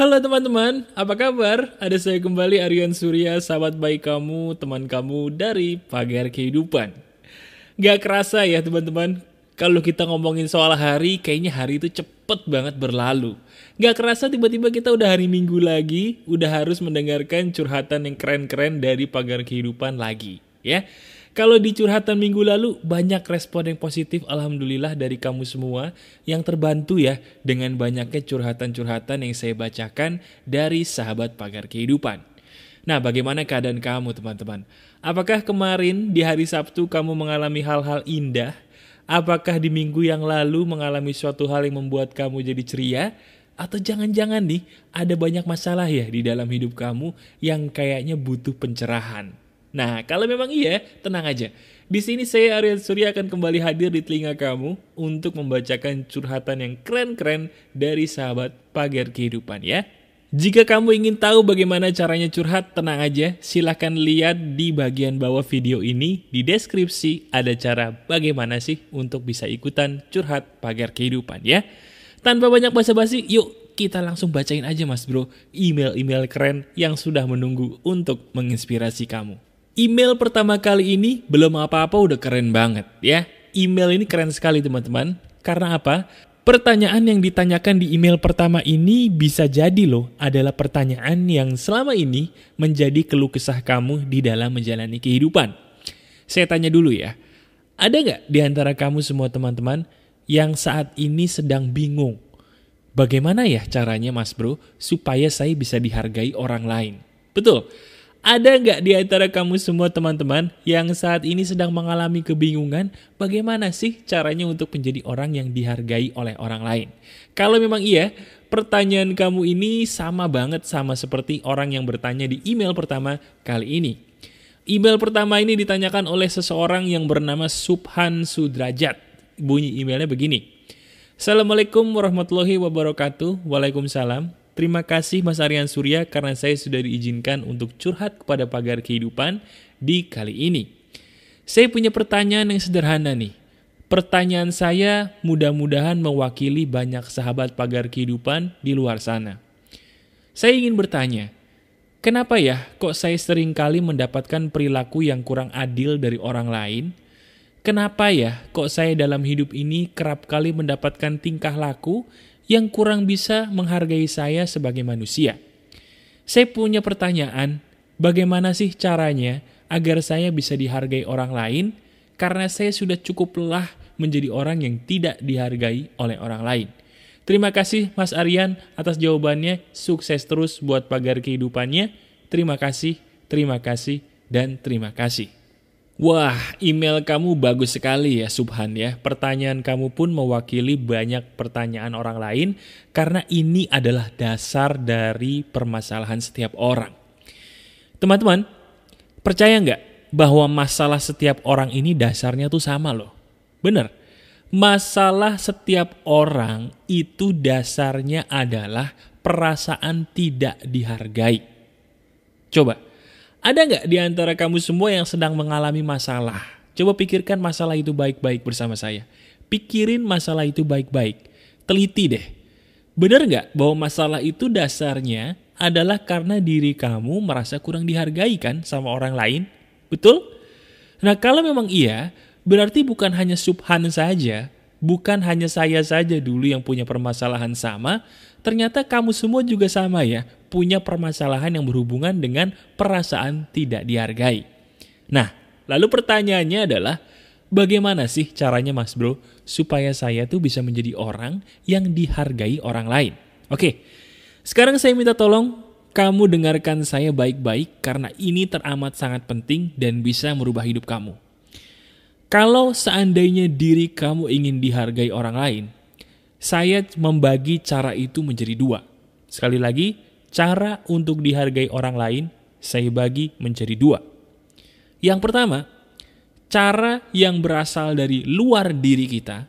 Halo teman-teman, apa kabar? Ada saya kembali Aryan Surya, sahabat baik kamu, teman kamu dari Pagar Kehidupan. Gak kerasa ya teman-teman, kalau kita ngomongin soal hari, kayaknya hari itu cepet banget berlalu. Gak kerasa tiba-tiba kita udah hari minggu lagi, udah harus mendengarkan curhatan yang keren-keren dari Pagar Kehidupan lagi. Ya, kalau di curhatan minggu lalu banyak respon yang positif alhamdulillah dari kamu semua yang terbantu ya dengan banyaknya curhatan-curhatan yang saya bacakan dari sahabat pagar kehidupan. Nah, bagaimana keadaan kamu teman-teman? Apakah kemarin di hari Sabtu kamu mengalami hal-hal indah? Apakah di minggu yang lalu mengalami suatu hal yang membuat kamu jadi ceria? Atau jangan-jangan nih ada banyak masalah ya di dalam hidup kamu yang kayaknya butuh pencerahan? Nah, kalau memang iya, tenang aja. Di sini saya Aryan Surya akan kembali hadir di telinga kamu untuk membacakan curhatan yang keren-keren dari sahabat pagar kehidupan ya. Jika kamu ingin tahu bagaimana caranya curhat, tenang aja, silahkan lihat di bagian bawah video ini. Di deskripsi ada cara bagaimana sih untuk bisa ikutan curhat pagar kehidupan ya. Tanpa banyak basa-basi, yuk kita langsung bacain aja mas bro email-email keren yang sudah menunggu untuk menginspirasi kamu. Email pertama kali ini belum apa-apa udah keren banget ya. Email ini keren sekali teman-teman. Karena apa? Pertanyaan yang ditanyakan di email pertama ini bisa jadi loh adalah pertanyaan yang selama ini menjadi keluh kesah kamu di dalam menjalani kehidupan. Saya tanya dulu ya, ada nggak di antara kamu semua teman-teman yang saat ini sedang bingung? Bagaimana ya caranya mas bro supaya saya bisa dihargai orang lain? Betul, ada nggak di antara kamu semua teman-teman yang saat ini sedang mengalami kebingungan bagaimana sih caranya untuk menjadi orang yang dihargai oleh orang lain? Kalau memang iya, pertanyaan kamu ini sama banget sama seperti orang yang bertanya di email pertama kali ini. Email pertama ini ditanyakan oleh seseorang yang bernama Subhan Sudrajat. Bunyi emailnya begini. Assalamualaikum warahmatullahi wabarakatuh. Waalaikumsalam. Terima kasih Mas Aryan Surya karena saya sudah diizinkan untuk curhat kepada pagar kehidupan di kali ini. Saya punya pertanyaan yang sederhana nih. Pertanyaan saya mudah-mudahan mewakili banyak sahabat pagar kehidupan di luar sana. Saya ingin bertanya, kenapa ya kok saya sering kali mendapatkan perilaku yang kurang adil dari orang lain? Kenapa ya kok saya dalam hidup ini kerap kali mendapatkan tingkah laku yang kurang bisa menghargai saya sebagai manusia. Saya punya pertanyaan, bagaimana sih caranya agar saya bisa dihargai orang lain karena saya sudah cukup lelah menjadi orang yang tidak dihargai oleh orang lain. Terima kasih Mas Aryan atas jawabannya. Sukses terus buat pagar kehidupannya. Terima kasih, terima kasih, dan terima kasih. Wah, email kamu bagus sekali ya Subhan ya. Pertanyaan kamu pun mewakili banyak pertanyaan orang lain karena ini adalah dasar dari permasalahan setiap orang. Teman-teman, percaya nggak bahwa masalah setiap orang ini dasarnya tuh sama loh? Bener, masalah setiap orang itu dasarnya adalah perasaan tidak dihargai. Coba, ada nggak di antara kamu semua yang sedang mengalami masalah? Coba pikirkan masalah itu baik-baik bersama saya. Pikirin masalah itu baik-baik. Teliti deh. Benar nggak bahwa masalah itu dasarnya adalah karena diri kamu merasa kurang dihargai kan sama orang lain? Betul? Nah kalau memang iya, berarti bukan hanya Subhan saja, bukan hanya saya saja dulu yang punya permasalahan sama, ternyata kamu semua juga sama ya, punya permasalahan yang berhubungan dengan perasaan tidak dihargai. Nah, lalu pertanyaannya adalah, bagaimana sih caranya mas bro supaya saya tuh bisa menjadi orang yang dihargai orang lain? Oke, sekarang saya minta tolong kamu dengarkan saya baik-baik karena ini teramat sangat penting dan bisa merubah hidup kamu. Kalau seandainya diri kamu ingin dihargai orang lain, saya membagi cara itu menjadi dua. Sekali lagi, cara untuk dihargai orang lain saya bagi menjadi dua. Yang pertama, cara yang berasal dari luar diri kita.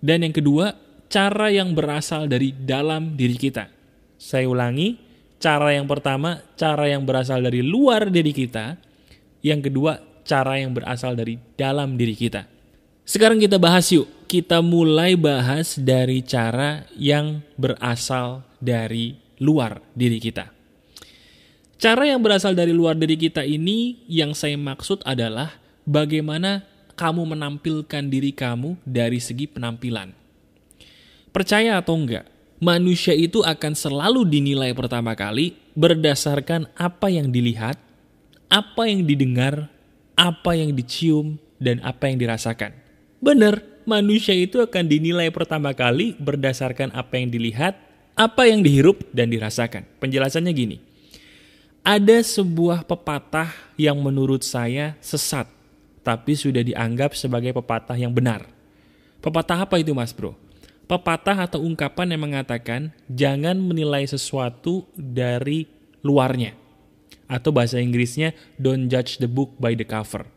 Dan yang kedua, cara yang berasal dari dalam diri kita. Saya ulangi, cara yang pertama, cara yang berasal dari luar diri kita. Yang kedua, cara yang berasal dari dalam diri kita. Sekarang kita bahas yuk. Kita mulai bahas dari cara yang berasal dari luar diri kita. Cara yang berasal dari luar diri kita ini yang saya maksud adalah bagaimana kamu menampilkan diri kamu dari segi penampilan. Percaya atau enggak, manusia itu akan selalu dinilai pertama kali berdasarkan apa yang dilihat, apa yang didengar, apa yang dicium, dan apa yang dirasakan. Benar, manusia itu akan dinilai pertama kali berdasarkan apa yang dilihat, apa yang dihirup, dan dirasakan. Penjelasannya gini, ada sebuah pepatah yang menurut saya sesat, tapi sudah dianggap sebagai pepatah yang benar. Pepatah apa itu mas bro? Pepatah atau ungkapan yang mengatakan jangan menilai sesuatu dari luarnya. Atau bahasa Inggrisnya don't judge the book by the cover.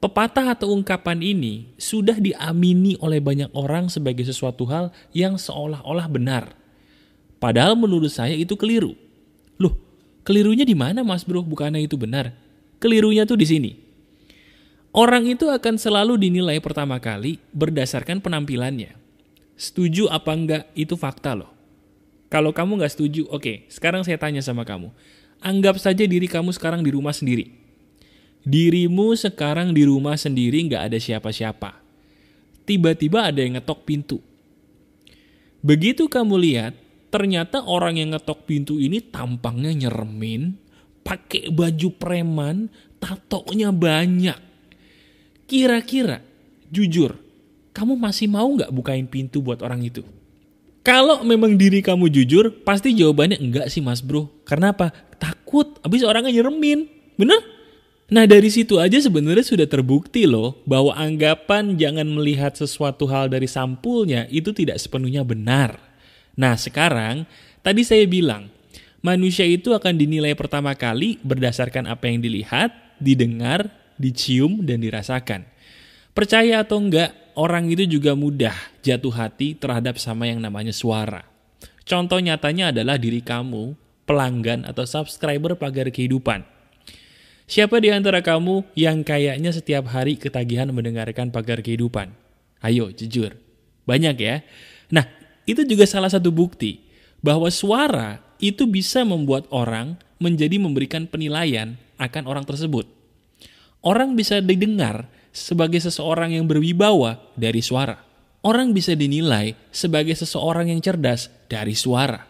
Pepatah atau ungkapan ini sudah diamini oleh banyak orang sebagai sesuatu hal yang seolah-olah benar. Padahal menurut saya itu keliru. Loh, kelirunya di mana mas bro? Bukannya itu benar. Kelirunya tuh di sini. Orang itu akan selalu dinilai pertama kali berdasarkan penampilannya. Setuju apa enggak itu fakta loh. Kalau kamu nggak setuju, oke, sekarang saya tanya sama kamu. Anggap saja diri kamu sekarang di rumah sendiri Dirimu sekarang di rumah sendiri nggak ada siapa-siapa. Tiba-tiba ada yang ngetok pintu. Begitu kamu lihat, ternyata orang yang ngetok pintu ini tampangnya nyeremin, pakai baju preman, tatonya banyak. Kira-kira, jujur, kamu masih mau nggak bukain pintu buat orang itu? Kalau memang diri kamu jujur, pasti jawabannya enggak sih mas bro. Karena apa? Takut, habis orangnya nyeremin. Bener? Nah dari situ aja sebenarnya sudah terbukti loh bahwa anggapan jangan melihat sesuatu hal dari sampulnya itu tidak sepenuhnya benar. Nah sekarang tadi saya bilang manusia itu akan dinilai pertama kali berdasarkan apa yang dilihat, didengar, dicium, dan dirasakan. Percaya atau enggak, orang itu juga mudah jatuh hati terhadap sama yang namanya suara. Contoh nyatanya adalah diri kamu, pelanggan atau subscriber pagar kehidupan Siapa di antara kamu yang kayaknya setiap hari ketagihan mendengarkan pagar kehidupan? Ayo, jujur. Banyak ya? Nah, itu juga salah satu bukti bahwa suara itu bisa membuat orang menjadi memberikan penilaian akan orang tersebut. Orang bisa didengar sebagai seseorang yang berwibawa dari suara. Orang bisa dinilai sebagai seseorang yang cerdas dari suara.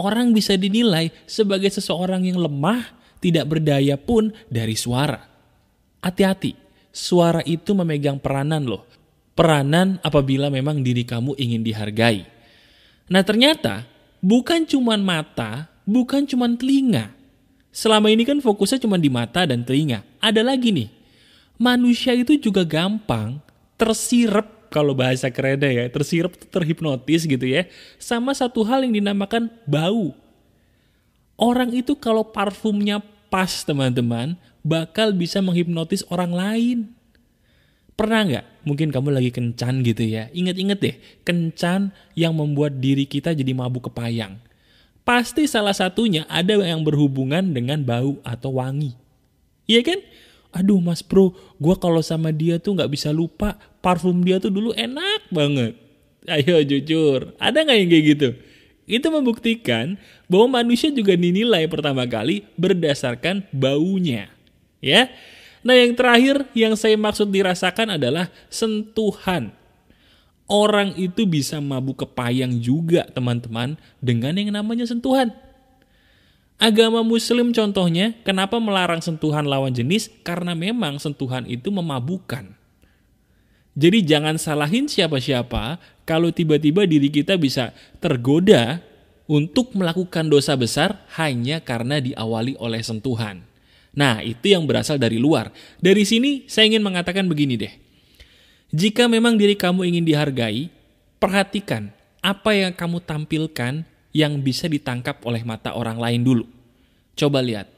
Orang bisa dinilai sebagai seseorang yang lemah tidak berdaya pun dari suara. Hati-hati, suara itu memegang peranan loh. Peranan apabila memang diri kamu ingin dihargai. Nah ternyata bukan cuma mata, bukan cuma telinga. Selama ini kan fokusnya cuma di mata dan telinga. Ada lagi nih, manusia itu juga gampang tersirep kalau bahasa kerennya ya, tersirep terhipnotis gitu ya, sama satu hal yang dinamakan bau. Orang itu kalau parfumnya pas teman-teman, bakal bisa menghipnotis orang lain. Pernah nggak? Mungkin kamu lagi kencan gitu ya. Ingat-ingat deh, kencan yang membuat diri kita jadi mabuk kepayang. Pasti salah satunya ada yang berhubungan dengan bau atau wangi. Iya kan? Aduh mas bro, gue kalau sama dia tuh nggak bisa lupa parfum dia tuh dulu enak banget. Ayo jujur, ada nggak yang kayak gitu? Itu membuktikan bahwa manusia juga dinilai pertama kali berdasarkan baunya. Ya. Nah, yang terakhir yang saya maksud dirasakan adalah sentuhan. Orang itu bisa mabuk kepayang juga, teman-teman, dengan yang namanya sentuhan. Agama muslim contohnya, kenapa melarang sentuhan lawan jenis? Karena memang sentuhan itu memabukkan. Jadi jangan salahin siapa-siapa kalau tiba-tiba diri kita bisa tergoda untuk melakukan dosa besar hanya karena diawali oleh sentuhan. Nah, itu yang berasal dari luar. Dari sini saya ingin mengatakan begini deh. Jika memang diri kamu ingin dihargai, perhatikan apa yang kamu tampilkan yang bisa ditangkap oleh mata orang lain dulu. Coba lihat.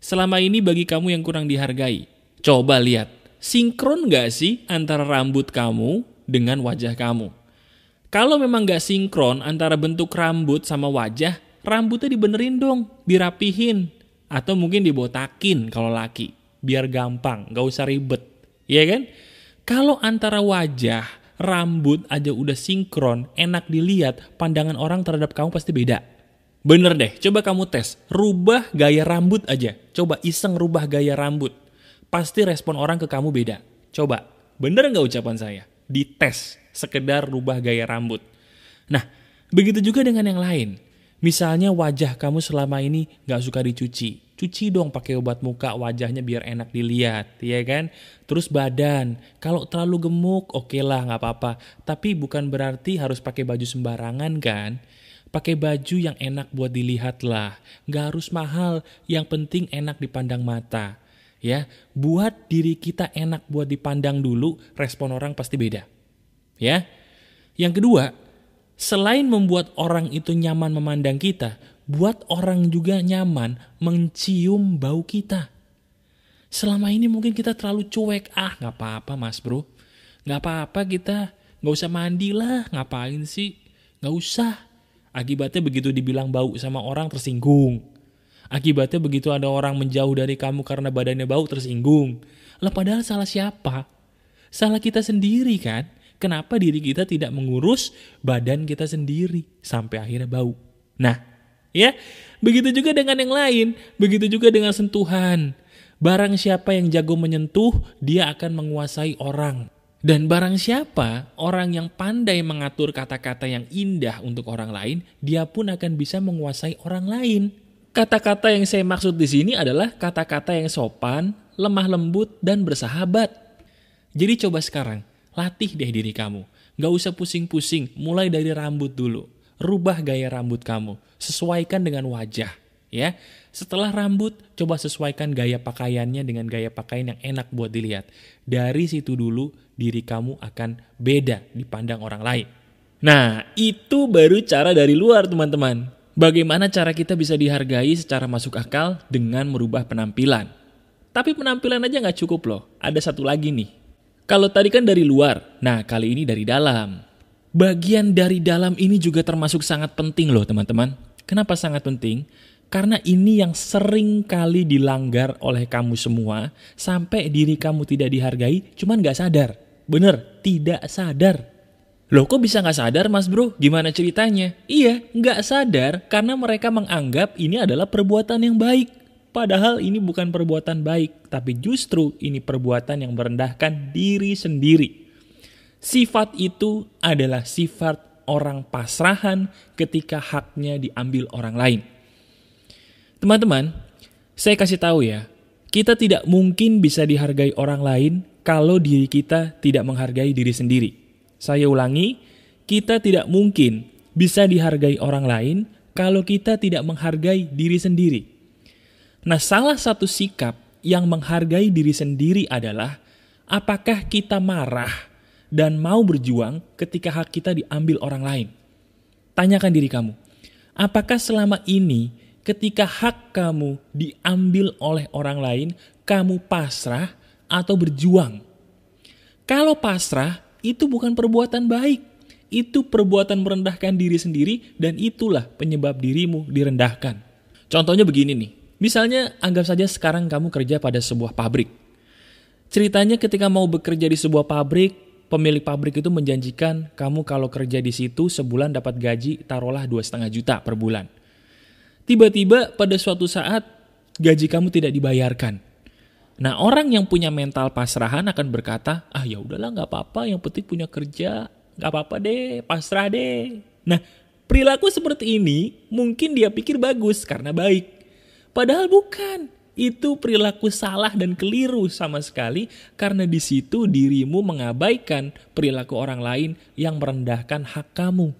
Selama ini bagi kamu yang kurang dihargai, coba lihat sinkron gak sih antara rambut kamu dengan wajah kamu? Kalau memang gak sinkron antara bentuk rambut sama wajah, rambutnya dibenerin dong, dirapihin. Atau mungkin dibotakin kalau laki, biar gampang, gak usah ribet. Iya kan? Kalau antara wajah, rambut aja udah sinkron, enak dilihat, pandangan orang terhadap kamu pasti beda. Bener deh, coba kamu tes. Rubah gaya rambut aja. Coba iseng rubah gaya rambut. Pasti respon orang ke kamu beda. Coba, bener nggak ucapan saya? Dites, sekedar rubah gaya rambut. Nah, begitu juga dengan yang lain. Misalnya wajah kamu selama ini nggak suka dicuci. Cuci dong pakai obat muka wajahnya biar enak dilihat, ya kan? Terus badan, kalau terlalu gemuk oke okay lah nggak apa-apa. Tapi bukan berarti harus pakai baju sembarangan kan? Pakai baju yang enak buat dilihat lah. Nggak harus mahal, yang penting enak dipandang mata. Ya, buat diri kita enak buat dipandang dulu, respon orang pasti beda. Ya. Yang kedua, selain membuat orang itu nyaman memandang kita, buat orang juga nyaman mencium bau kita. Selama ini mungkin kita terlalu cuek, ah nggak apa-apa mas bro, nggak apa-apa kita nggak usah mandi lah, ngapain sih, nggak usah. Akibatnya begitu dibilang bau sama orang tersinggung. Akibatnya begitu ada orang menjauh dari kamu karena badannya bau tersinggung. Lah padahal salah siapa? Salah kita sendiri kan? Kenapa diri kita tidak mengurus badan kita sendiri sampai akhirnya bau? Nah, ya, begitu juga dengan yang lain, begitu juga dengan sentuhan. Barang siapa yang jago menyentuh, dia akan menguasai orang. Dan barang siapa orang yang pandai mengatur kata-kata yang indah untuk orang lain, dia pun akan bisa menguasai orang lain. Kata-kata yang saya maksud di sini adalah kata-kata yang sopan, lemah lembut, dan bersahabat. Jadi coba sekarang, latih deh diri kamu. Gak usah pusing-pusing, mulai dari rambut dulu. Rubah gaya rambut kamu, sesuaikan dengan wajah. Ya, setelah rambut, coba sesuaikan gaya pakaiannya dengan gaya pakaian yang enak buat dilihat. Dari situ dulu diri kamu akan beda dipandang orang lain. Nah, itu baru cara dari luar, teman-teman. Bagaimana cara kita bisa dihargai secara masuk akal dengan merubah penampilan. Tapi penampilan aja nggak cukup loh. Ada satu lagi nih. Kalau tadi kan dari luar, nah kali ini dari dalam. Bagian dari dalam ini juga termasuk sangat penting loh teman-teman. Kenapa sangat penting? Karena ini yang sering kali dilanggar oleh kamu semua sampai diri kamu tidak dihargai cuman gak sadar. Bener, tidak sadar. Loh kok bisa nggak sadar mas bro? Gimana ceritanya? Iya, nggak sadar karena mereka menganggap ini adalah perbuatan yang baik. Padahal ini bukan perbuatan baik, tapi justru ini perbuatan yang merendahkan diri sendiri. Sifat itu adalah sifat orang pasrahan ketika haknya diambil orang lain. Teman-teman, saya kasih tahu ya, kita tidak mungkin bisa dihargai orang lain kalau diri kita tidak menghargai diri sendiri. Saya ulangi, kita tidak mungkin bisa dihargai orang lain kalau kita tidak menghargai diri sendiri. Nah, salah satu sikap yang menghargai diri sendiri adalah apakah kita marah dan mau berjuang ketika hak kita diambil orang lain. Tanyakan diri kamu, apakah selama ini ketika hak kamu diambil oleh orang lain, kamu pasrah atau berjuang. Kalau pasrah, itu bukan perbuatan baik. Itu perbuatan merendahkan diri sendiri dan itulah penyebab dirimu direndahkan. Contohnya begini nih. Misalnya anggap saja sekarang kamu kerja pada sebuah pabrik. Ceritanya ketika mau bekerja di sebuah pabrik, pemilik pabrik itu menjanjikan kamu kalau kerja di situ sebulan dapat gaji taruhlah dua setengah juta per bulan. Tiba-tiba pada suatu saat gaji kamu tidak dibayarkan. Nah orang yang punya mental pasrahan akan berkata, ah ya udahlah nggak apa-apa, yang penting punya kerja, nggak apa-apa deh, pasrah deh. Nah perilaku seperti ini mungkin dia pikir bagus karena baik, padahal bukan. Itu perilaku salah dan keliru sama sekali karena di situ dirimu mengabaikan perilaku orang lain yang merendahkan hak kamu.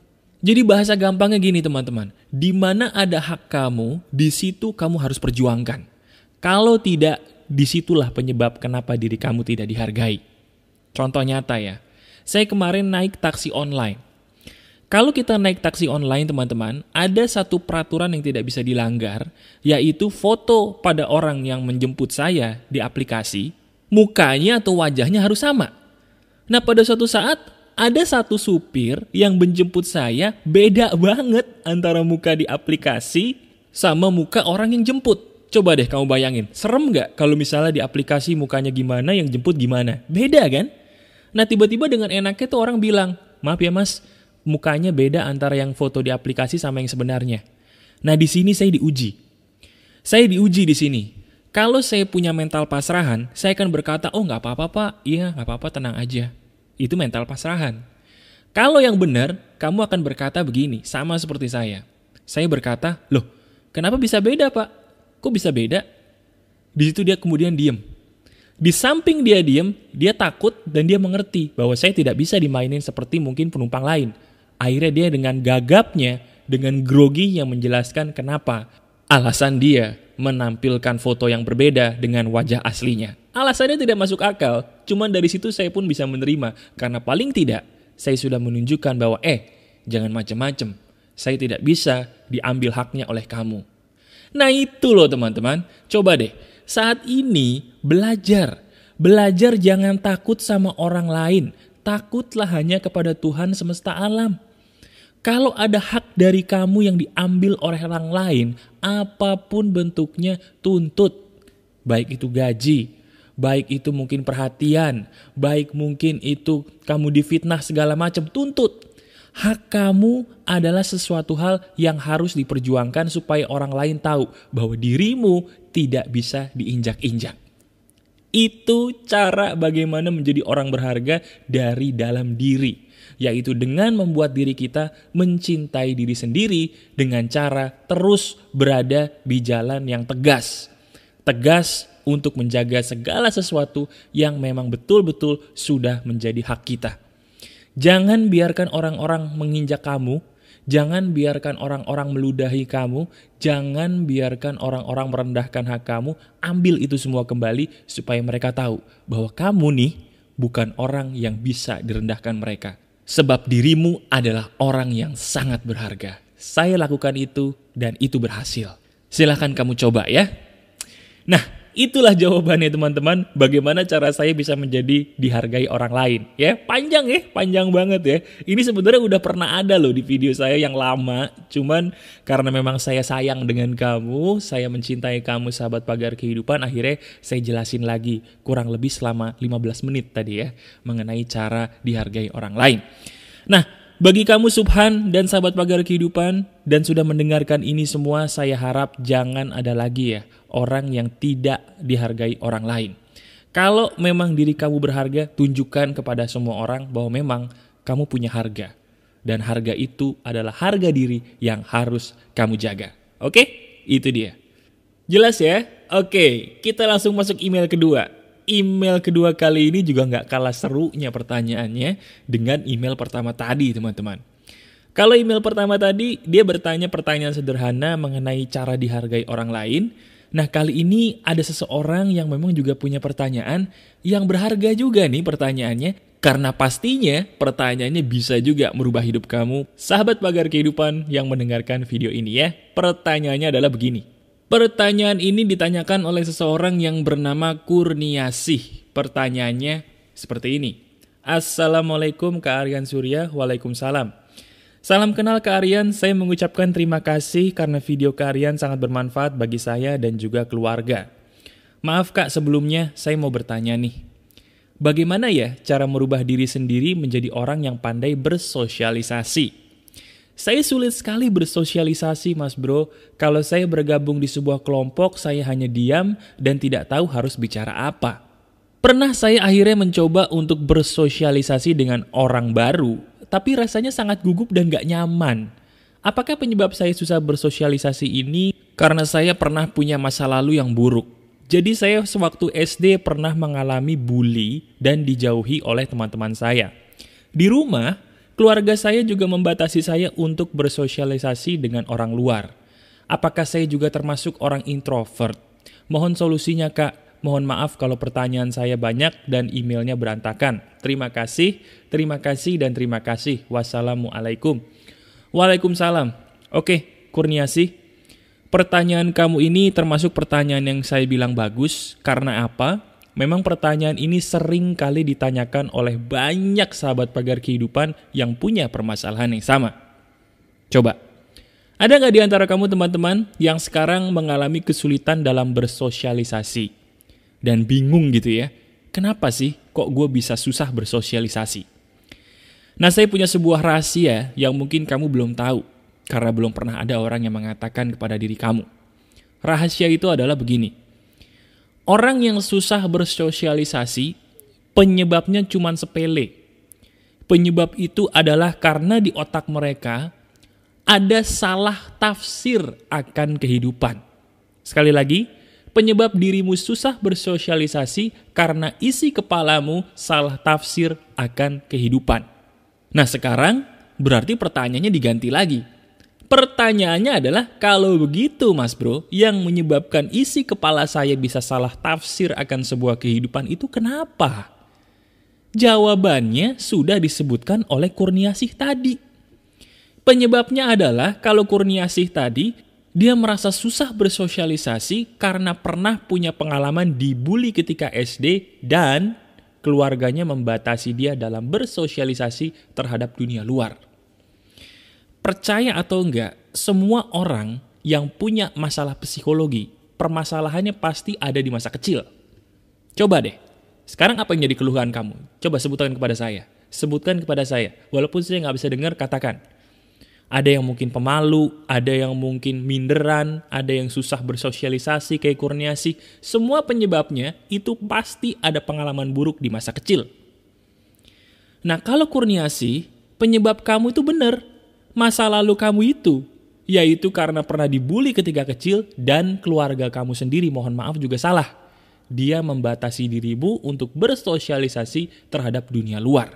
Jadi bahasa gampangnya gini teman-teman, di mana ada hak kamu, di situ kamu harus perjuangkan. Kalau tidak, di situlah penyebab kenapa diri kamu tidak dihargai. Contoh nyata ya, saya kemarin naik taksi online. Kalau kita naik taksi online teman-teman, ada satu peraturan yang tidak bisa dilanggar, yaitu foto pada orang yang menjemput saya di aplikasi, mukanya atau wajahnya harus sama. Nah pada suatu saat, ada satu supir yang menjemput saya beda banget antara muka di aplikasi sama muka orang yang jemput. Coba deh kamu bayangin, serem nggak kalau misalnya di aplikasi mukanya gimana, yang jemput gimana? Beda kan? Nah tiba-tiba dengan enaknya tuh orang bilang, maaf ya mas, mukanya beda antara yang foto di aplikasi sama yang sebenarnya. Nah, di sini saya diuji. Saya diuji di sini. Kalau saya punya mental pasrahan, saya akan berkata, oh nggak apa-apa pak, iya nggak apa-apa tenang aja. Itu mental pasrahan. Kalau yang benar, kamu akan berkata begini, sama seperti saya. Saya berkata, loh kenapa bisa beda pak? Kok bisa beda? Di situ dia kemudian diem. Di samping dia diem, dia takut dan dia mengerti bahwa saya tidak bisa dimainin seperti mungkin penumpang lain. Akhirnya dia dengan gagapnya, dengan grogi yang menjelaskan kenapa. Alasan dia menampilkan foto yang berbeda dengan wajah aslinya. Alasannya tidak masuk akal, cuman dari situ saya pun bisa menerima karena paling tidak saya sudah menunjukkan bahwa eh jangan macam-macam. Saya tidak bisa diambil haknya oleh kamu. Nah itu loh teman-teman, coba deh saat ini belajar. Belajar jangan takut sama orang lain, takutlah hanya kepada Tuhan semesta alam. Kalau ada hak dari kamu yang diambil oleh orang lain, apa pun bentuknya tuntut. Baik itu gaji, baik itu mungkin perhatian, baik mungkin itu kamu difitnah segala macam, tuntut. Hak kamu adalah sesuatu hal yang harus diperjuangkan supaya orang lain tahu bahwa dirimu tidak bisa diinjak-injak. Itu cara bagaimana menjadi orang berharga dari dalam diri yaitu dengan membuat diri kita mencintai diri sendiri dengan cara terus berada di jalan yang tegas. Tegas untuk menjaga segala sesuatu yang memang betul-betul sudah menjadi hak kita. Jangan biarkan orang-orang menginjak kamu, jangan biarkan orang-orang meludahi kamu, jangan biarkan orang-orang merendahkan hak kamu, ambil itu semua kembali supaya mereka tahu bahwa kamu nih bukan orang yang bisa direndahkan mereka sebab dirimu adalah orang yang sangat berharga. Saya lakukan itu dan itu berhasil. Silahkan kamu coba ya. Nah, itulah jawabannya teman-teman. Bagaimana cara saya bisa menjadi dihargai orang lain? Ya, panjang ya, panjang banget ya. Ini sebenarnya udah pernah ada loh di video saya yang lama. Cuman karena memang saya sayang dengan kamu, saya mencintai kamu sahabat pagar kehidupan, akhirnya saya jelasin lagi kurang lebih selama 15 menit tadi ya mengenai cara dihargai orang lain. Nah, bagi kamu Subhan dan sahabat pagar kehidupan dan sudah mendengarkan ini semua, saya harap jangan ada lagi ya orang yang tidak dihargai orang lain. Kalau memang diri kamu berharga, tunjukkan kepada semua orang bahwa memang kamu punya harga. Dan harga itu adalah harga diri yang harus kamu jaga. Oke? Itu dia. Jelas ya? Oke, kita langsung masuk email kedua. Email kedua kali ini juga nggak kalah serunya pertanyaannya dengan email pertama tadi, teman-teman. Kalau email pertama tadi, dia bertanya pertanyaan sederhana mengenai cara dihargai orang lain. Nah, kali ini ada seseorang yang memang juga punya pertanyaan yang berharga juga nih pertanyaannya. Karena pastinya pertanyaannya bisa juga merubah hidup kamu. Sahabat pagar kehidupan yang mendengarkan video ini ya. Pertanyaannya adalah begini. Pertanyaan ini ditanyakan oleh seseorang yang bernama Kurniasih. Pertanyaannya seperti ini. Assalamualaikum Kak Aryan Surya, Waalaikumsalam. Salam kenal Kak Aryan, saya mengucapkan terima kasih karena video Kak Aryan sangat bermanfaat bagi saya dan juga keluarga. Maaf Kak, sebelumnya saya mau bertanya nih. Bagaimana ya cara merubah diri sendiri menjadi orang yang pandai bersosialisasi? Saya sulit sekali bersosialisasi mas bro. Kalau saya bergabung di sebuah kelompok, saya hanya diam dan tidak tahu harus bicara apa. Pernah saya akhirnya mencoba untuk bersosialisasi dengan orang baru, tapi rasanya sangat gugup dan gak nyaman. Apakah penyebab saya susah bersosialisasi ini karena saya pernah punya masa lalu yang buruk? Jadi saya sewaktu SD pernah mengalami bully dan dijauhi oleh teman-teman saya. Di rumah, keluarga saya juga membatasi saya untuk bersosialisasi dengan orang luar. Apakah saya juga termasuk orang introvert? Mohon solusinya kak, Mohon maaf kalau pertanyaan saya banyak dan emailnya berantakan. Terima kasih, terima kasih, dan terima kasih. Wassalamualaikum. Waalaikumsalam. Oke, Kurniasi. Pertanyaan kamu ini termasuk pertanyaan yang saya bilang bagus. Karena apa? Memang pertanyaan ini sering kali ditanyakan oleh banyak sahabat pagar kehidupan yang punya permasalahan yang sama. Coba, ada nggak di antara kamu teman-teman yang sekarang mengalami kesulitan dalam bersosialisasi? Dan bingung gitu ya. Kenapa sih kok gue bisa susah bersosialisasi? Nah saya punya sebuah rahasia yang mungkin kamu belum tahu. karena belum pernah ada orang yang mengatakan kepada diri kamu. Rahasia itu adalah begini. Orang yang susah bersosialisasi, penyebabnya cuma sepele. Penyebab itu adalah karena di otak mereka ada salah tafsir akan kehidupan. Sekali lagi, penyebab dirimu susah bersosialisasi karena isi kepalamu salah tafsir akan kehidupan. Nah sekarang berarti pertanyaannya diganti lagi. Pertanyaannya adalah kalau begitu mas bro yang menyebabkan isi kepala saya bisa salah tafsir akan sebuah kehidupan itu kenapa? Jawabannya sudah disebutkan oleh Kurniasih tadi. Penyebabnya adalah kalau Kurniasih tadi, dia merasa susah bersosialisasi karena pernah punya pengalaman dibully ketika SD dan keluarganya membatasi dia dalam bersosialisasi terhadap dunia luar. Percaya atau enggak, semua orang yang punya masalah psikologi, permasalahannya pasti ada di masa kecil. Coba deh, sekarang apa yang jadi keluhan kamu? Coba sebutkan kepada saya. Sebutkan kepada saya. Walaupun saya nggak bisa dengar, katakan. Ada yang mungkin pemalu, ada yang mungkin minderan, ada yang susah bersosialisasi kayak kurniasi. Semua penyebabnya itu pasti ada pengalaman buruk di masa kecil. Nah kalau kurniasi, penyebab kamu itu benar. Masa lalu kamu itu, yaitu karena pernah dibully ketika kecil dan keluarga kamu sendiri mohon maaf juga salah dia membatasi dirimu untuk bersosialisasi terhadap dunia luar.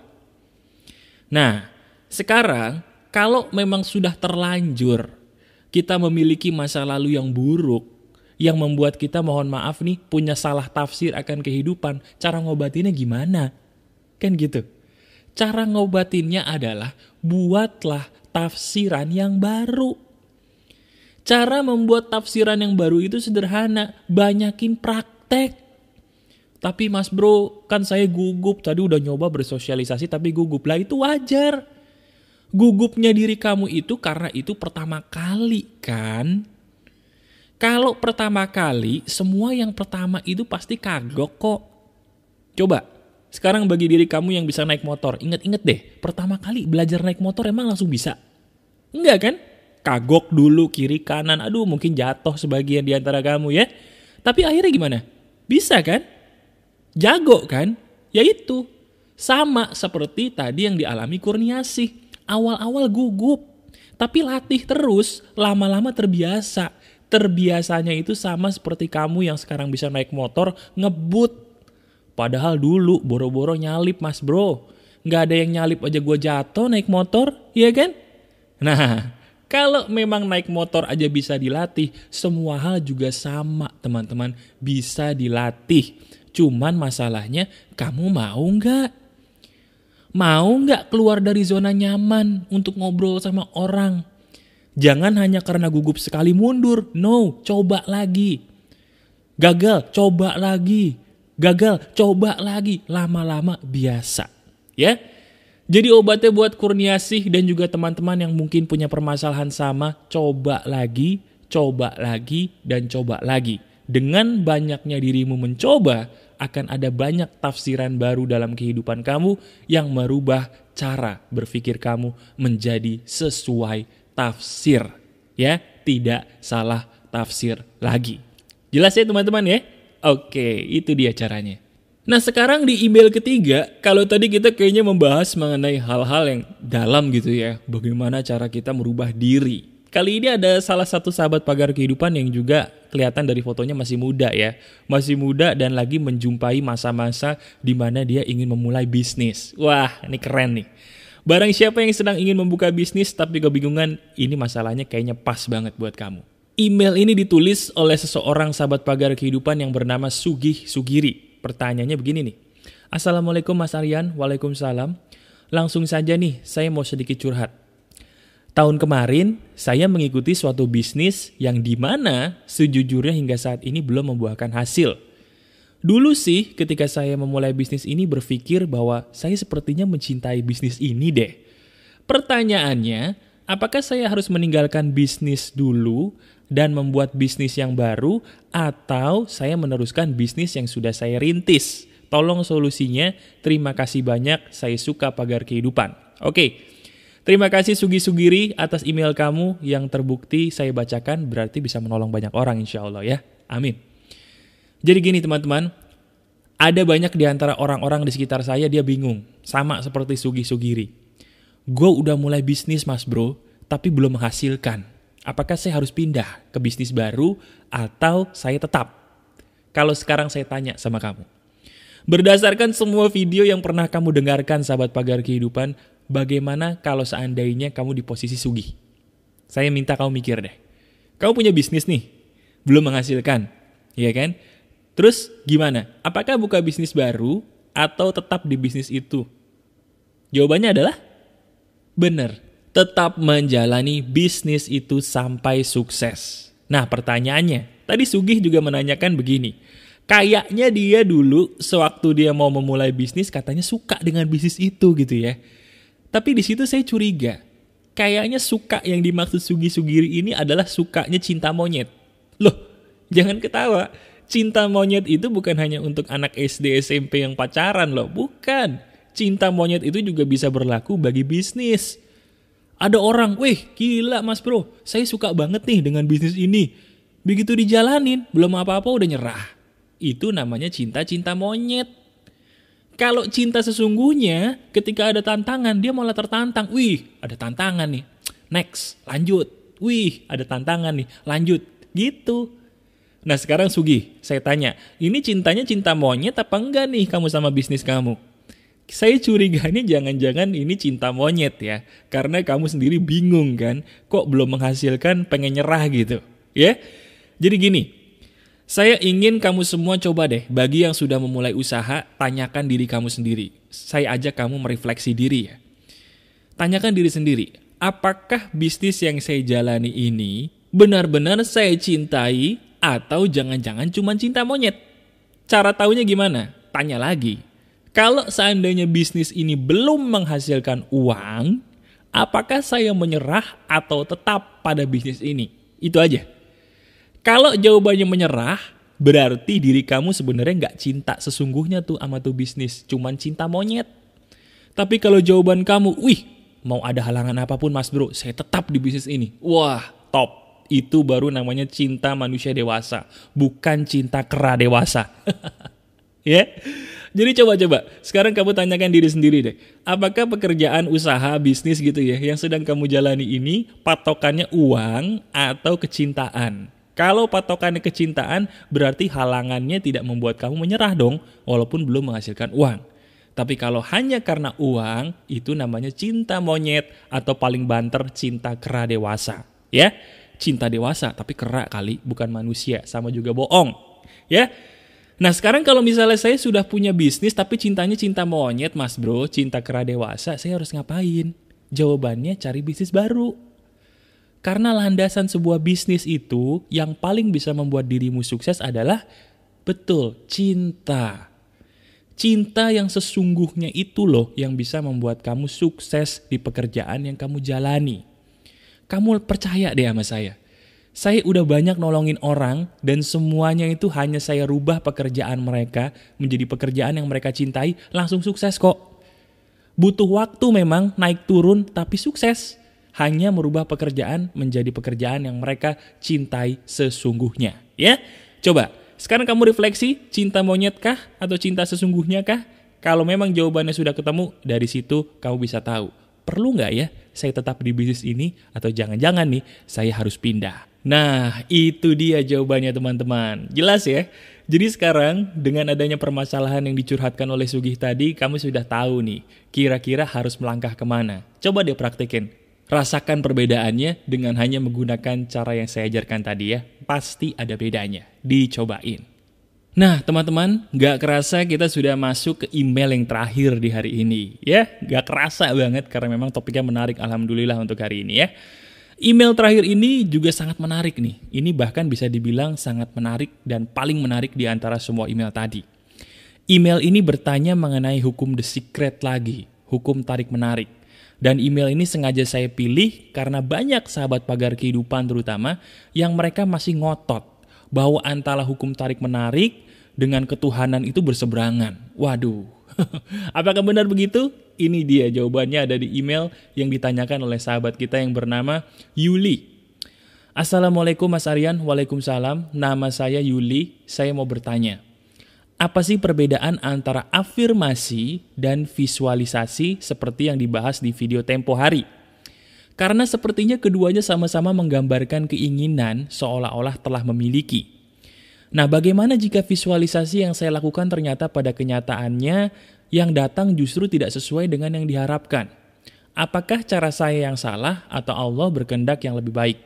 Nah, sekarang kalau memang sudah terlanjur kita memiliki masa lalu yang buruk, yang membuat kita mohon maaf nih punya salah tafsir akan kehidupan, cara ngobatinnya gimana? Kan gitu. Cara ngobatinnya adalah buatlah tafsiran yang baru. Cara membuat tafsiran yang baru itu sederhana, banyakin praktek. Tapi mas bro, kan saya gugup. Tadi udah nyoba bersosialisasi tapi gugup. Lah itu wajar. Gugupnya diri kamu itu karena itu pertama kali kan. Kalau pertama kali, semua yang pertama itu pasti kagok kok. Coba, sekarang bagi diri kamu yang bisa naik motor, inget-inget deh, pertama kali belajar naik motor emang langsung bisa? Enggak kan? Kagok dulu kiri kanan, aduh mungkin jatuh sebagian di antara kamu ya. Tapi akhirnya gimana? Bisa kan? jago kan? Yaitu sama seperti tadi yang dialami Kurniasih. Awal-awal gugup, tapi latih terus, lama-lama terbiasa. Terbiasanya itu sama seperti kamu yang sekarang bisa naik motor ngebut. Padahal dulu boro-boro nyalip mas bro. Nggak ada yang nyalip aja gue jatuh naik motor, iya kan? Nah, kalau memang naik motor aja bisa dilatih, semua hal juga sama teman-teman, bisa dilatih. Cuman masalahnya kamu mau nggak? Mau nggak keluar dari zona nyaman untuk ngobrol sama orang? Jangan hanya karena gugup sekali mundur. No, coba lagi. Gagal, coba lagi. Gagal, coba lagi. Lama-lama biasa. Ya. Jadi obatnya buat kurniasih dan juga teman-teman yang mungkin punya permasalahan sama, coba lagi, coba lagi, dan coba lagi. Dengan banyaknya dirimu mencoba, akan ada banyak tafsiran baru dalam kehidupan kamu yang merubah cara berpikir kamu menjadi sesuai tafsir. Ya, tidak salah tafsir lagi. Jelas ya teman-teman ya? Oke, itu dia caranya. Nah sekarang di email ketiga, kalau tadi kita kayaknya membahas mengenai hal-hal yang dalam gitu ya. Bagaimana cara kita merubah diri Kali ini ada salah satu sahabat pagar kehidupan yang juga kelihatan dari fotonya masih muda ya. Masih muda dan lagi menjumpai masa-masa di mana dia ingin memulai bisnis. Wah, ini keren nih. Barang siapa yang sedang ingin membuka bisnis tapi kebingungan, ini masalahnya kayaknya pas banget buat kamu. Email ini ditulis oleh seseorang sahabat pagar kehidupan yang bernama Sugih Sugiri. Pertanyaannya begini nih. Assalamualaikum Mas Aryan, Waalaikumsalam. Langsung saja nih, saya mau sedikit curhat. Tahun kemarin, saya mengikuti suatu bisnis yang di mana sejujurnya hingga saat ini belum membuahkan hasil. Dulu sih ketika saya memulai bisnis ini berpikir bahwa saya sepertinya mencintai bisnis ini deh. Pertanyaannya, apakah saya harus meninggalkan bisnis dulu dan membuat bisnis yang baru atau saya meneruskan bisnis yang sudah saya rintis? Tolong solusinya, terima kasih banyak, saya suka pagar kehidupan. Oke, Terima kasih Sugi Sugiri atas email kamu yang terbukti saya bacakan berarti bisa menolong banyak orang insya Allah ya. Amin. Jadi gini teman-teman, ada banyak di antara orang-orang di sekitar saya dia bingung. Sama seperti Sugi Sugiri. Gue udah mulai bisnis mas bro, tapi belum menghasilkan. Apakah saya harus pindah ke bisnis baru atau saya tetap? Kalau sekarang saya tanya sama kamu. Berdasarkan semua video yang pernah kamu dengarkan sahabat pagar kehidupan, bagaimana kalau seandainya kamu di posisi Sugi? Saya minta kamu mikir deh. Kamu punya bisnis nih, belum menghasilkan, ya kan? Terus gimana? Apakah buka bisnis baru atau tetap di bisnis itu? Jawabannya adalah benar, tetap menjalani bisnis itu sampai sukses. Nah, pertanyaannya, tadi Sugih juga menanyakan begini. Kayaknya dia dulu sewaktu dia mau memulai bisnis katanya suka dengan bisnis itu gitu ya. Tapi di situ saya curiga. Kayaknya suka yang dimaksud Sugi Sugiri ini adalah sukanya cinta monyet. Loh, jangan ketawa. Cinta monyet itu bukan hanya untuk anak SD SMP yang pacaran loh, bukan. Cinta monyet itu juga bisa berlaku bagi bisnis. Ada orang, wih gila mas bro, saya suka banget nih dengan bisnis ini. Begitu dijalanin, belum apa-apa udah nyerah. Itu namanya cinta-cinta monyet. Kalau cinta sesungguhnya, ketika ada tantangan, dia malah tertantang. Wih, ada tantangan nih. Next, lanjut. Wih, ada tantangan nih. Lanjut. Gitu. Nah sekarang Sugi, saya tanya, ini cintanya cinta monyet apa enggak nih kamu sama bisnis kamu? Saya curiga ini jangan-jangan ini cinta monyet ya. Karena kamu sendiri bingung kan, kok belum menghasilkan pengen nyerah gitu. Ya, Jadi gini, saya ingin kamu semua coba deh, bagi yang sudah memulai usaha, tanyakan diri kamu sendiri. Saya ajak kamu merefleksi diri ya. Tanyakan diri sendiri, apakah bisnis yang saya jalani ini benar-benar saya cintai atau jangan-jangan cuma cinta monyet? Cara tahunya gimana? Tanya lagi. Kalau seandainya bisnis ini belum menghasilkan uang, apakah saya menyerah atau tetap pada bisnis ini? Itu aja. Kalau jawabannya menyerah, berarti diri kamu sebenarnya nggak cinta sesungguhnya tuh sama tuh bisnis, cuman cinta monyet. Tapi kalau jawaban kamu, wih, mau ada halangan apa pun mas bro, saya tetap di bisnis ini. Wah, top. Itu baru namanya cinta manusia dewasa, bukan cinta kera dewasa. ya? Yeah? Jadi coba-coba, sekarang kamu tanyakan diri sendiri deh. Apakah pekerjaan usaha, bisnis gitu ya, yang sedang kamu jalani ini patokannya uang atau kecintaan? Kalau patokannya kecintaan, berarti halangannya tidak membuat kamu menyerah dong, walaupun belum menghasilkan uang. Tapi kalau hanya karena uang, itu namanya cinta monyet atau paling banter cinta kera dewasa. Ya, cinta dewasa tapi kera kali, bukan manusia, sama juga bohong. Ya, Nah sekarang kalau misalnya saya sudah punya bisnis tapi cintanya cinta monyet mas bro, cinta kera dewasa, saya harus ngapain? Jawabannya cari bisnis baru. Karena landasan sebuah bisnis itu yang paling bisa membuat dirimu sukses adalah betul cinta. Cinta yang sesungguhnya itu loh yang bisa membuat kamu sukses di pekerjaan yang kamu jalani. Kamu percaya deh sama saya. Saya udah banyak nolongin orang dan semuanya itu hanya saya rubah pekerjaan mereka menjadi pekerjaan yang mereka cintai langsung sukses kok. Butuh waktu memang naik turun tapi sukses hanya merubah pekerjaan menjadi pekerjaan yang mereka cintai sesungguhnya. Ya, coba sekarang kamu refleksi, cinta monyet kah atau cinta sesungguhnya kah? Kalau memang jawabannya sudah ketemu, dari situ kamu bisa tahu, perlu nggak ya saya tetap di bisnis ini atau jangan-jangan nih saya harus pindah. Nah, itu dia jawabannya teman-teman. Jelas ya? Jadi sekarang dengan adanya permasalahan yang dicurhatkan oleh Sugih tadi, kamu sudah tahu nih, kira-kira harus melangkah ke mana. Coba deh praktekin rasakan perbedaannya dengan hanya menggunakan cara yang saya ajarkan tadi ya. Pasti ada bedanya. Dicobain. Nah teman-teman, gak kerasa kita sudah masuk ke email yang terakhir di hari ini. Ya, gak kerasa banget karena memang topiknya menarik Alhamdulillah untuk hari ini ya. Email terakhir ini juga sangat menarik nih. Ini bahkan bisa dibilang sangat menarik dan paling menarik di antara semua email tadi. Email ini bertanya mengenai hukum the secret lagi, hukum tarik-menarik. Dan email ini sengaja saya pilih karena banyak sahabat pagar kehidupan terutama yang mereka masih ngotot bahwa antara hukum tarik-menarik dengan ketuhanan itu berseberangan. Waduh, Apakah benar begitu? Ini dia jawabannya ada di email yang ditanyakan oleh sahabat kita yang bernama Yuli. Assalamualaikum Mas Aryan, Waalaikumsalam. Nama saya Yuli, saya mau bertanya. Apa sih perbedaan antara afirmasi dan visualisasi seperti yang dibahas di video tempo hari? Karena sepertinya keduanya sama-sama menggambarkan keinginan seolah-olah telah memiliki. Nah, bagaimana jika visualisasi yang saya lakukan ternyata pada kenyataannya yang datang justru tidak sesuai dengan yang diharapkan? Apakah cara saya yang salah atau Allah berkehendak yang lebih baik?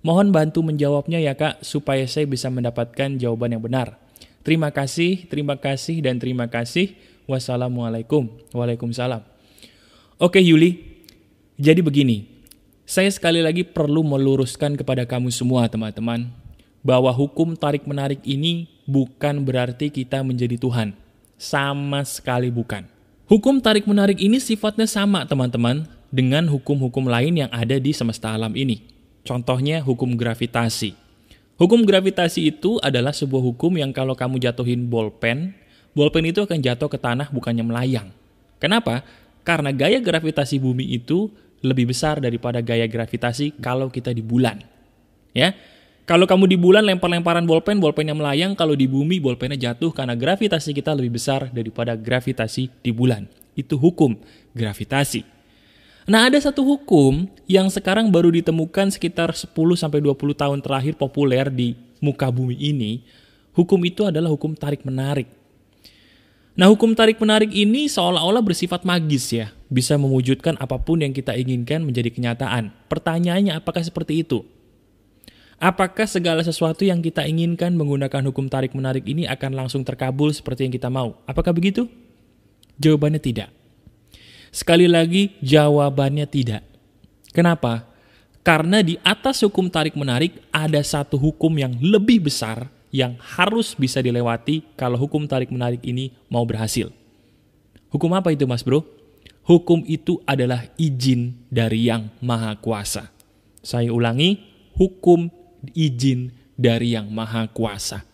Mohon bantu menjawabnya ya kak, supaya saya bisa mendapatkan jawaban yang benar. Terima kasih, terima kasih, dan terima kasih. Wassalamualaikum. Waalaikumsalam. Oke Yuli, jadi begini, saya sekali lagi perlu meluruskan kepada kamu semua teman-teman, bahwa hukum tarik-menarik ini bukan berarti kita menjadi Tuhan. Sama sekali bukan. Hukum tarik-menarik ini sifatnya sama teman-teman dengan hukum-hukum lain yang ada di semesta alam ini. Contohnya hukum gravitasi. Hukum gravitasi itu adalah sebuah hukum yang kalau kamu jatuhin bolpen, bolpen itu akan jatuh ke tanah bukannya melayang. Kenapa? Karena gaya gravitasi bumi itu lebih besar daripada gaya gravitasi kalau kita di bulan. Ya. Kalau kamu di bulan lempar-lemparan bolpen, bolpennya melayang, kalau di bumi bolpennya jatuh karena gravitasi kita lebih besar daripada gravitasi di bulan. Itu hukum gravitasi. Nah, ada satu hukum yang sekarang baru ditemukan sekitar 10 sampai 20 tahun terakhir populer di muka bumi ini. Hukum itu adalah hukum tarik-menarik. Nah, hukum tarik-menarik ini seolah-olah bersifat magis ya, bisa mewujudkan apa pun yang kita inginkan menjadi kenyataan. Pertanyaannya apakah seperti itu? Apakah segala sesuatu yang kita inginkan menggunakan hukum tarik-menarik ini akan langsung terkabul seperti yang kita mau? Apakah begitu? Jawabannya tidak. Sekali lagi, jawabannya tidak. Kenapa? Karena di atas hukum tarik-menarik ada satu hukum yang lebih besar yang harus bisa dilewati kalau hukum tarik-menarik ini mau berhasil. Hukum apa itu mas bro? Hukum itu adalah izin dari yang maha kuasa. Saya ulangi, hukum izin dari yang maha kuasa.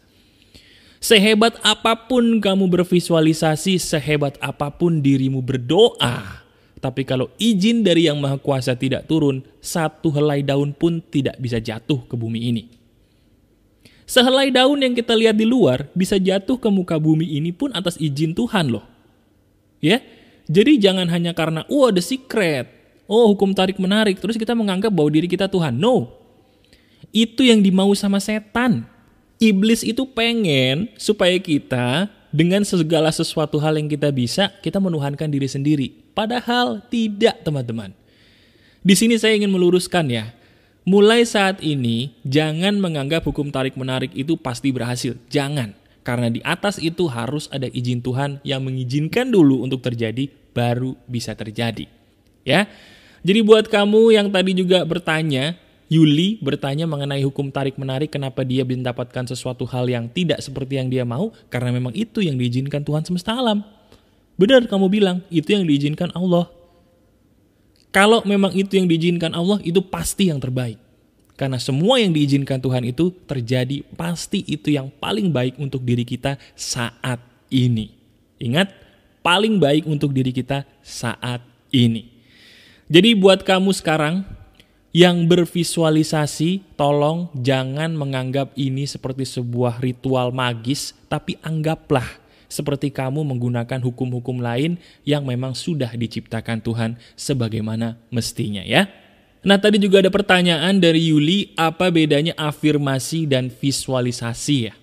Sehebat apa pun kamu bervisualisasi, sehebat apa pun dirimu berdoa, tapi kalau izin dari yang maha kuasa tidak turun, satu helai daun pun tidak bisa jatuh ke bumi ini. Sehelai daun yang kita lihat di luar bisa jatuh ke muka bumi ini pun atas izin Tuhan loh. Ya, jadi jangan hanya karena, oh ada secret, oh hukum tarik menarik, terus kita menganggap bahwa diri kita Tuhan. No, itu yang dimau sama setan. Iblis itu pengen supaya kita dengan segala sesuatu hal yang kita bisa, kita menuhankan diri sendiri. Padahal tidak teman-teman. Di sini saya ingin meluruskan ya, Mulai saat ini, jangan menganggap hukum tarik-menarik itu pasti berhasil. Jangan. Karena di atas itu harus ada izin Tuhan yang mengizinkan dulu untuk terjadi, baru bisa terjadi. Ya. Jadi buat kamu yang tadi juga bertanya, Yuli bertanya mengenai hukum tarik-menarik kenapa dia mendapatkan sesuatu hal yang tidak seperti yang dia mau, karena memang itu yang diizinkan Tuhan semesta alam. Benar kamu bilang, itu yang diizinkan Allah. Kalau memang itu yang diizinkan Allah, itu pasti yang terbaik. Karena semua yang diizinkan Tuhan itu terjadi, pasti itu yang paling baik untuk diri kita saat ini. Ingat, paling baik untuk diri kita saat ini. Jadi buat kamu sekarang yang bervisualisasi, tolong jangan menganggap ini seperti sebuah ritual magis, tapi anggaplah seperti kamu menggunakan hukum-hukum lain yang memang sudah diciptakan Tuhan sebagaimana mestinya ya. Nah tadi juga ada pertanyaan dari Yuli, apa bedanya afirmasi dan visualisasi ya?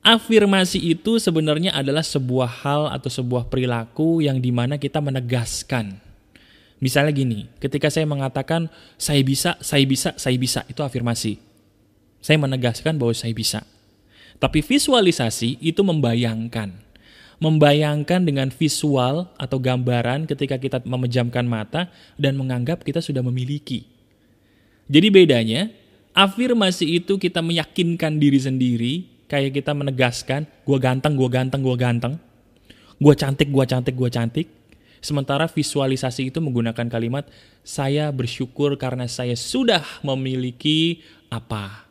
Afirmasi itu sebenarnya adalah sebuah hal atau sebuah perilaku yang di mana kita menegaskan. Misalnya gini, ketika saya mengatakan saya bisa, saya bisa, saya bisa, itu afirmasi. Saya menegaskan bahwa saya bisa. Tapi visualisasi itu membayangkan membayangkan dengan visual atau gambaran ketika kita memejamkan mata dan menganggap kita sudah memiliki. Jadi bedanya, afirmasi itu kita meyakinkan diri sendiri, kayak kita menegaskan, gue ganteng, gue ganteng, gue ganteng, gue cantik, gue cantik, gue cantik. Sementara visualisasi itu menggunakan kalimat, saya bersyukur karena saya sudah memiliki apa.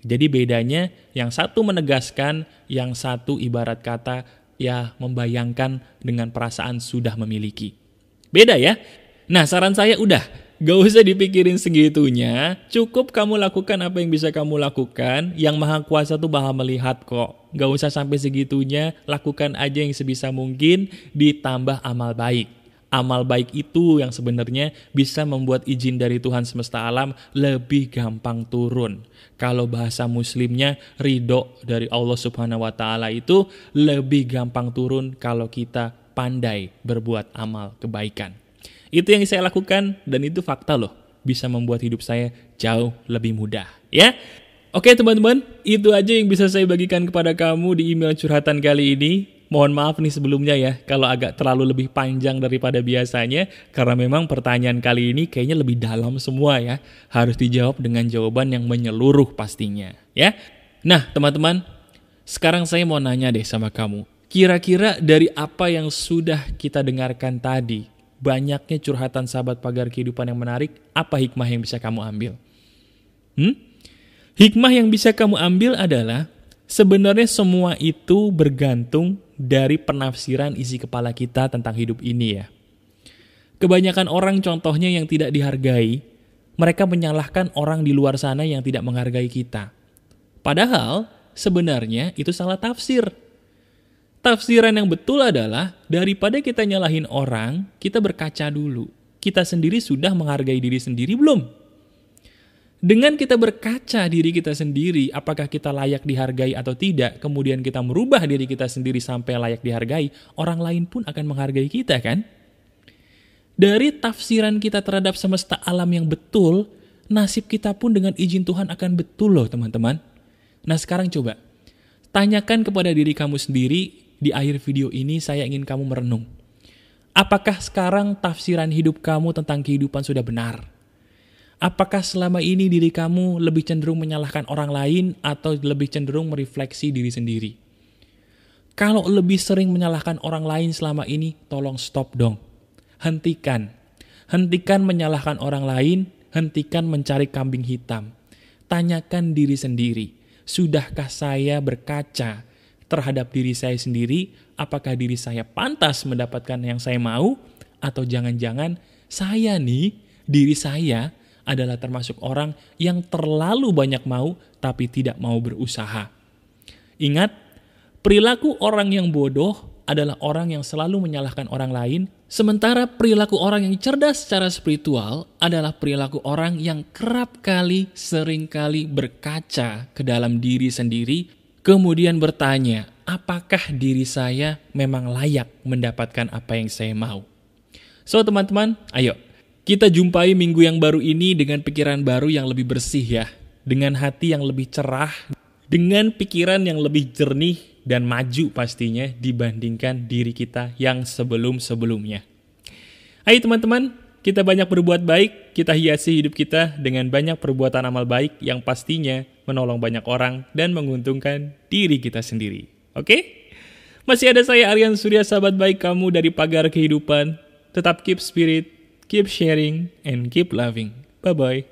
Jadi bedanya yang satu menegaskan, yang satu ibarat kata ya membayangkan dengan perasaan sudah memiliki. Beda ya? Nah, saran saya udah, gak usah dipikirin segitunya, cukup kamu lakukan apa yang bisa kamu lakukan, yang maha kuasa tuh maha melihat kok. Gak usah sampai segitunya, lakukan aja yang sebisa mungkin, ditambah amal baik. Amal baik itu yang sebenarnya bisa membuat izin dari Tuhan semesta alam lebih gampang turun. Kalau bahasa muslimnya ridho dari Allah subhanahu wa ta'ala itu lebih gampang turun kalau kita pandai berbuat amal kebaikan. Itu yang saya lakukan dan itu fakta loh. Bisa membuat hidup saya jauh lebih mudah. Ya, Oke teman-teman, itu aja yang bisa saya bagikan kepada kamu di email curhatan kali ini. Mohon maaf nih sebelumnya ya, kalau agak terlalu lebih panjang daripada biasanya, karena memang pertanyaan kali ini kayaknya lebih dalam semua ya. Harus dijawab dengan jawaban yang menyeluruh pastinya, ya. Nah, teman-teman, sekarang saya mau nanya deh sama kamu. Kira-kira dari apa yang sudah kita dengarkan tadi, banyaknya curhatan sahabat pagar kehidupan yang menarik, apa hikmah yang bisa kamu ambil? Hmm? Hikmah yang bisa kamu ambil adalah sebenarnya semua itu bergantung dari penafsiran isi kepala kita tentang hidup ini ya. Kebanyakan orang contohnya yang tidak dihargai, mereka menyalahkan orang di luar sana yang tidak menghargai kita. Padahal sebenarnya itu salah tafsir. Tafsiran yang betul adalah daripada kita nyalahin orang, kita berkaca dulu. Kita sendiri sudah menghargai diri sendiri belum? Dengan kita berkaca diri kita sendiri, apakah kita layak dihargai atau tidak, kemudian kita merubah diri kita sendiri sampai layak dihargai, orang lain pun akan menghargai kita kan? Dari tafsiran kita terhadap semesta alam yang betul, nasib kita pun dengan izin Tuhan akan betul loh teman-teman. Nah sekarang coba, tanyakan kepada diri kamu sendiri, di akhir video ini saya ingin kamu merenung. Apakah sekarang tafsiran hidup kamu tentang kehidupan sudah benar? Apakah selama ini diri kamu lebih cenderung menyalahkan orang lain atau lebih cenderung merefleksi diri sendiri? Kalau lebih sering menyalahkan orang lain selama ini, tolong stop dong. Hentikan. Hentikan menyalahkan orang lain, hentikan mencari kambing hitam. Tanyakan diri sendiri, sudahkah saya berkaca terhadap diri saya sendiri, apakah diri saya pantas mendapatkan yang saya mau, atau jangan-jangan saya nih, diri saya adalah termasuk orang yang terlalu banyak mau tapi tidak mau berusaha. Ingat, perilaku orang yang bodoh adalah orang yang selalu menyalahkan orang lain, sementara perilaku orang yang cerdas secara spiritual adalah perilaku orang yang kerap kali, sering kali berkaca ke dalam diri sendiri, kemudian bertanya, apakah diri saya memang layak mendapatkan apa yang saya mau? So teman-teman, ayo kita jumpai minggu yang baru ini dengan pikiran baru yang lebih bersih ya. Dengan hati yang lebih cerah, dengan pikiran yang lebih jernih dan maju pastinya dibandingkan diri kita yang sebelum-sebelumnya. Ayo teman-teman, kita banyak berbuat baik, kita hiasi hidup kita dengan banyak perbuatan amal baik yang pastinya menolong banyak orang dan menguntungkan diri kita sendiri. Oke? Masih ada saya Aryan Surya, sahabat baik kamu dari Pagar Kehidupan. Tetap keep spirit, keep sharing, and keep loving. Bye bye.